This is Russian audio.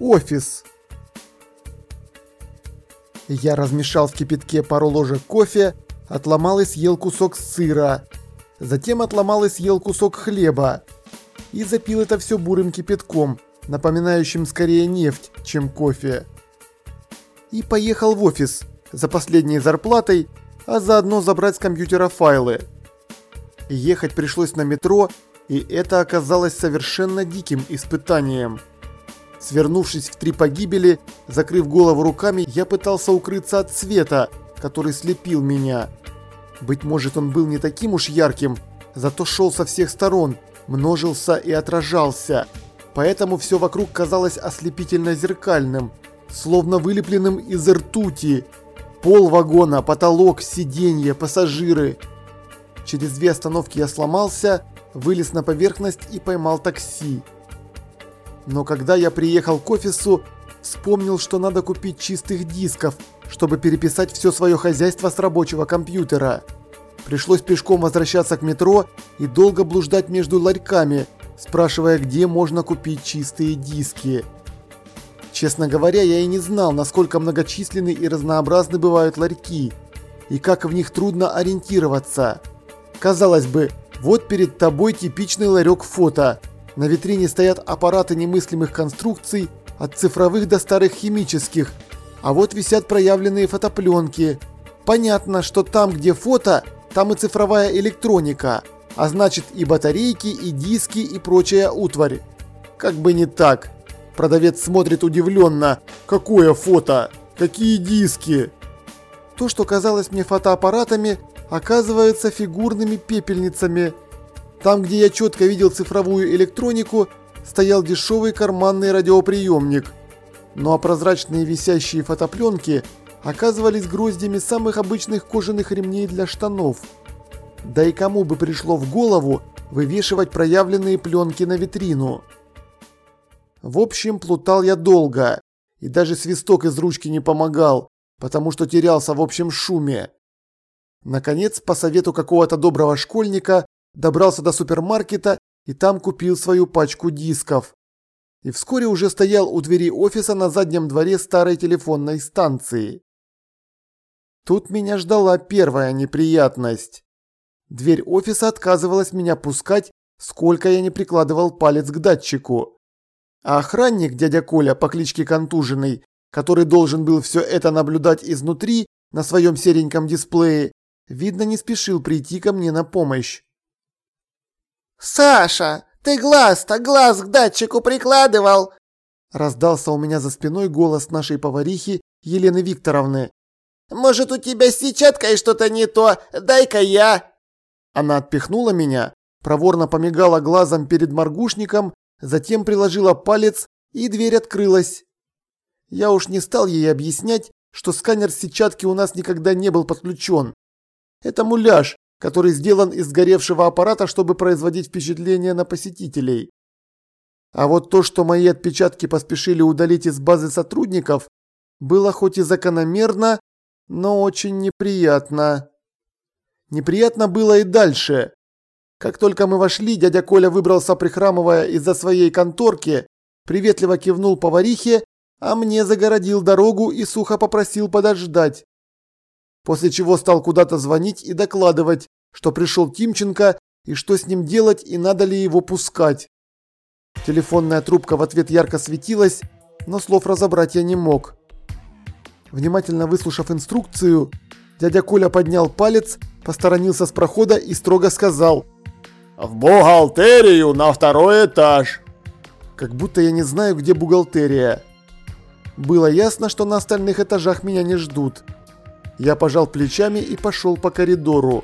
Офис. Я размешал в кипятке пару ложек кофе, отломал и съел кусок сыра. Затем отломал и съел кусок хлеба. И запил это все бурым кипятком, напоминающим скорее нефть, чем кофе. И поехал в офис за последней зарплатой, а заодно забрать с компьютера файлы. Ехать пришлось на метро, и это оказалось совершенно диким испытанием. Свернувшись в три погибели, закрыв голову руками, я пытался укрыться от света, который слепил меня. Быть может, он был не таким уж ярким, зато шел со всех сторон, множился и отражался. Поэтому все вокруг казалось ослепительно зеркальным, словно вылепленным из ртути. Пол вагона, потолок, сиденья, пассажиры. Через две остановки я сломался, вылез на поверхность и поймал такси. Но когда я приехал к офису, вспомнил, что надо купить чистых дисков, чтобы переписать все свое хозяйство с рабочего компьютера. Пришлось пешком возвращаться к метро и долго блуждать между ларьками, спрашивая, где можно купить чистые диски. Честно говоря, я и не знал, насколько многочисленны и разнообразны бывают ларьки, и как в них трудно ориентироваться. Казалось бы, вот перед тобой типичный ларек фото – на витрине стоят аппараты немыслимых конструкций, от цифровых до старых химических. А вот висят проявленные фотопленки. Понятно, что там, где фото, там и цифровая электроника. А значит и батарейки, и диски, и прочая утварь. Как бы не так. Продавец смотрит удивленно. Какое фото? Какие диски? То, что казалось мне фотоаппаратами, оказывается фигурными пепельницами – там, где я четко видел цифровую электронику, стоял дешевый карманный радиоприемник. Ну а прозрачные висящие фотопленки оказывались гроздями самых обычных кожаных ремней для штанов. Да и кому бы пришло в голову вывешивать проявленные пленки на витрину. В общем, плутал я долго, и даже свисток из ручки не помогал, потому что терялся в общем шуме. Наконец, по совету какого-то доброго школьника, добрался до супермаркета и там купил свою пачку дисков. И вскоре уже стоял у двери офиса на заднем дворе старой телефонной станции. Тут меня ждала первая неприятность. Дверь офиса отказывалась меня пускать, сколько я не прикладывал палец к датчику. А охранник, дядя Коля по кличке Контуженный, который должен был все это наблюдать изнутри на своем сереньком дисплее, видно не спешил прийти ко мне на помощь. «Саша, ты глаз-то глаз к датчику прикладывал!» Раздался у меня за спиной голос нашей поварихи Елены Викторовны. «Может, у тебя с сетчаткой что-то не то? Дай-ка я!» Она отпихнула меня, проворно помигала глазом перед моргушником, затем приложила палец, и дверь открылась. Я уж не стал ей объяснять, что сканер сетчатки у нас никогда не был подключен. Это муляж, который сделан из сгоревшего аппарата, чтобы производить впечатление на посетителей. А вот то, что мои отпечатки поспешили удалить из базы сотрудников, было хоть и закономерно, но очень неприятно. Неприятно было и дальше. Как только мы вошли, дядя Коля выбрался, прихрамывая из-за своей конторки, приветливо кивнул поварихе, а мне загородил дорогу и сухо попросил подождать после чего стал куда-то звонить и докладывать, что пришел Тимченко и что с ним делать и надо ли его пускать. Телефонная трубка в ответ ярко светилась, но слов разобрать я не мог. Внимательно выслушав инструкцию, дядя Коля поднял палец, посторонился с прохода и строго сказал «В бухгалтерию на второй этаж!» Как будто я не знаю, где бухгалтерия. Было ясно, что на остальных этажах меня не ждут. Я пожал плечами и пошел по коридору.